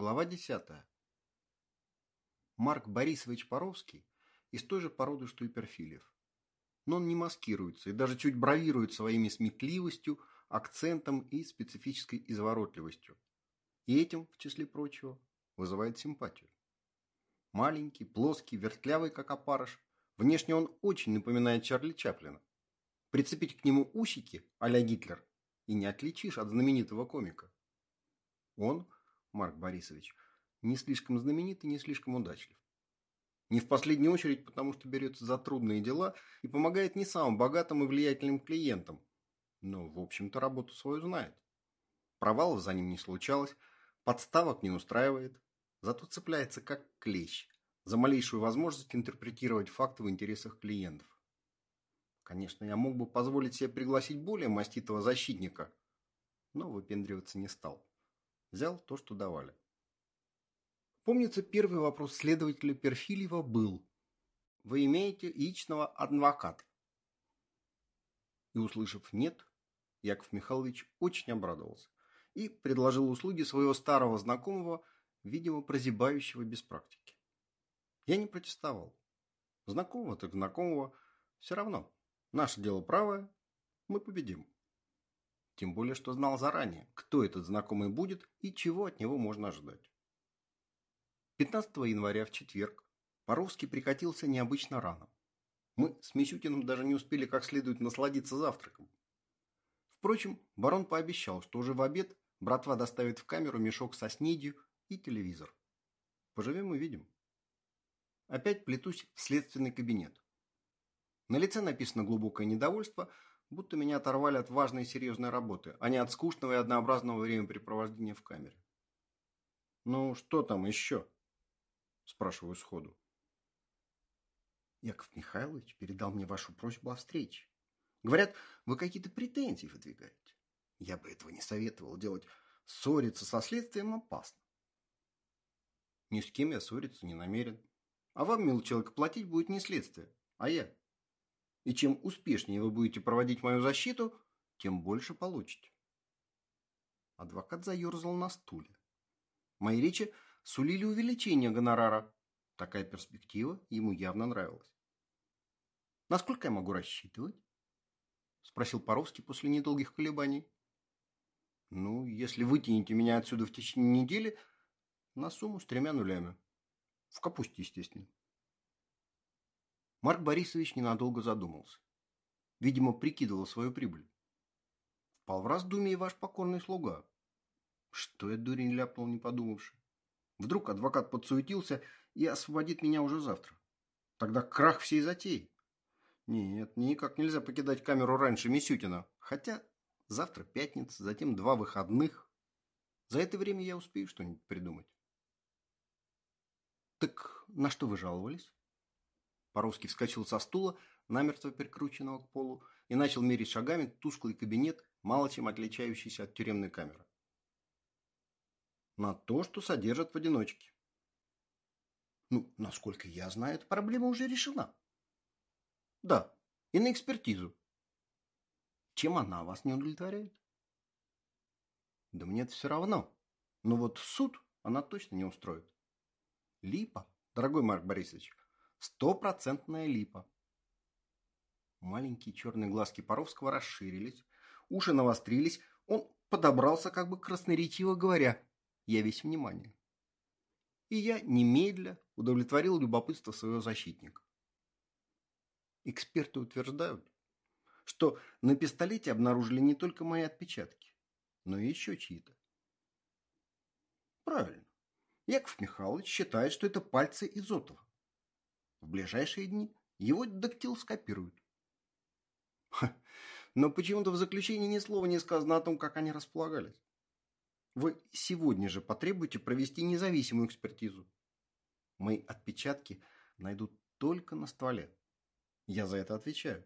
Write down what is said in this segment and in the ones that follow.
Глава 10. Марк Борисович Паровский из той же породы, что и Перфильев. Но он не маскируется и даже чуть бравирует своими сметливостью, акцентом и специфической изворотливостью. И этим, в числе прочего, вызывает симпатию. Маленький, плоский, вертлявый, как опарыш, внешне он очень напоминает Чарли Чаплина. Прицепить к нему усики а-ля Гитлер и не отличишь от знаменитого комика. Он – Марк Борисович, не слишком знаменит и не слишком удачлив. Не в последнюю очередь, потому что берется за трудные дела и помогает не самым богатым и влиятельным клиентам, но, в общем-то, работу свою знает. Провалов за ним не случалось, подставок не устраивает, зато цепляется как клещ за малейшую возможность интерпретировать факты в интересах клиентов. Конечно, я мог бы позволить себе пригласить более маститого защитника, но выпендриваться не стал. Взял то, что давали. Помнится, первый вопрос следователя Перфильева был «Вы имеете личного адвоката?» И, услышав «нет», Яков Михайлович очень обрадовался и предложил услуги своего старого знакомого, видимо, прозябающего без практики. Я не протестовал. Знакомого так знакомого. Все равно. Наше дело правое. Мы победим. Тем более, что знал заранее, кто этот знакомый будет и чего от него можно ожидать. 15 января в четверг Паровский прикатился необычно рано. Мы с Мисютиным даже не успели как следует насладиться завтраком. Впрочем, барон пообещал, что уже в обед братва доставит в камеру мешок со снедью и телевизор. Поживем и видим. Опять плетусь в следственный кабинет. На лице написано глубокое недовольство – будто меня оторвали от важной и серьезной работы, а не от скучного и однообразного времяпрепровождения в камере. «Ну, что там еще?» – спрашиваю сходу. Яков Михайлович передал мне вашу просьбу о встрече. Говорят, вы какие-то претензии выдвигаете. Я бы этого не советовал делать. Ссориться со следствием опасно. Ни с кем я ссориться не намерен. А вам, милый человек, платить будет не следствие, а я. И чем успешнее вы будете проводить мою защиту, тем больше получите. Адвокат заерзал на стуле. Мои речи сулили увеличение гонорара. Такая перспектива ему явно нравилась. «Насколько я могу рассчитывать?» Спросил Паровский после недолгих колебаний. «Ну, если вытянете меня отсюда в течение недели, на сумму с тремя нулями. В капусте, естественно». Марк Борисович ненадолго задумался. Видимо, прикидывал свою прибыль. Впал в раздумье ваш покорный слуга. Что я, дурень, ляпнул, не подумавши. Вдруг адвокат подсуетился и освободит меня уже завтра. Тогда крах всей затеи. Нет, никак нельзя покидать камеру раньше Мисютина. Хотя завтра пятница, затем два выходных. За это время я успею что-нибудь придумать. Так на что вы жаловались? Паровский вскочил со стула, намертво прикрученного к полу, и начал мерить шагами тусклый кабинет, мало чем отличающийся от тюремной камеры. На то, что содержат в одиночке. Ну, насколько я знаю, эта проблема уже решена. Да, и на экспертизу. Чем она вас не удовлетворяет? Да мне это все равно. Но вот суд она точно не устроит. Липа, дорогой Марк Борисович, Стопроцентная липа. Маленькие черные глазки Паровского расширились, уши навострились, он подобрался, как бы красноречиво говоря, «Я весь внимание». И я немедля удовлетворил любопытство своего защитника. Эксперты утверждают, что на пистолете обнаружили не только мои отпечатки, но и еще чьи-то. Правильно. Яков Михайлович считает, что это пальцы Изотова. В ближайшие дни его дактилоскопируют. Но почему-то в заключении ни слова не сказано о том, как они располагались. Вы сегодня же потребуете провести независимую экспертизу. Мои отпечатки найдут только на стволе. Я за это отвечаю.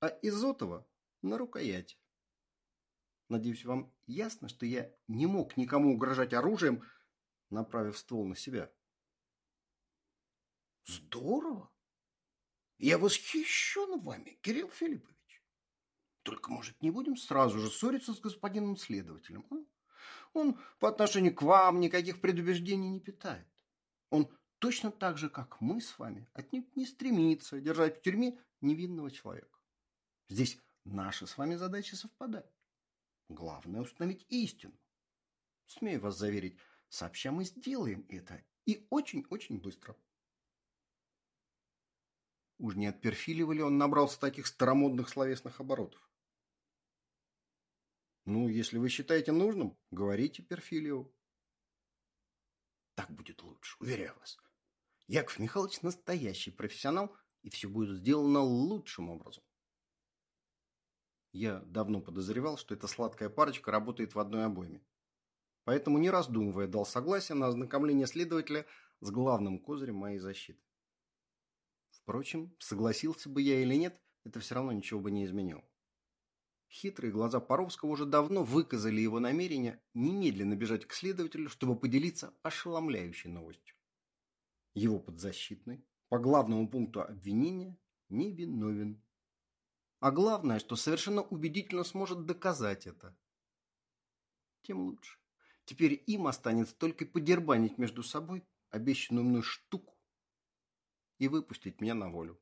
А Изотова на рукояти. Надеюсь, вам ясно, что я не мог никому угрожать оружием, направив ствол на себя. Здорово. Я восхищен вами, Кирилл Филиппович. Только, может, не будем сразу же ссориться с господином следователем, а? Он по отношению к вам никаких предубеждений не питает. Он точно так же, как мы с вами, отнюдь не стремится держать в тюрьме невинного человека. Здесь наши с вами задачи совпадают. Главное установить истину. Смею вас заверить, сообща мы сделаем это. И очень-очень быстро. Уж не от Перфилева он набрался таких старомодных словесных оборотов? Ну, если вы считаете нужным, говорите Перфилеву. Так будет лучше, уверяю вас. Яков Михайлович настоящий профессионал, и все будет сделано лучшим образом. Я давно подозревал, что эта сладкая парочка работает в одной обойме. Поэтому, не раздумывая, дал согласие на ознакомление следователя с главным козырем моей защиты. Впрочем, согласился бы я или нет, это все равно ничего бы не изменило. Хитрые глаза Паровского уже давно выказали его намерение немедленно бежать к следователю, чтобы поделиться ошеломляющей новостью. Его подзащитный, по главному пункту обвинения, невиновен. А главное, что совершенно убедительно сможет доказать это. Тем лучше. Теперь им останется только подербанить между собой обещанную мной штуку и выпустить меня на волю.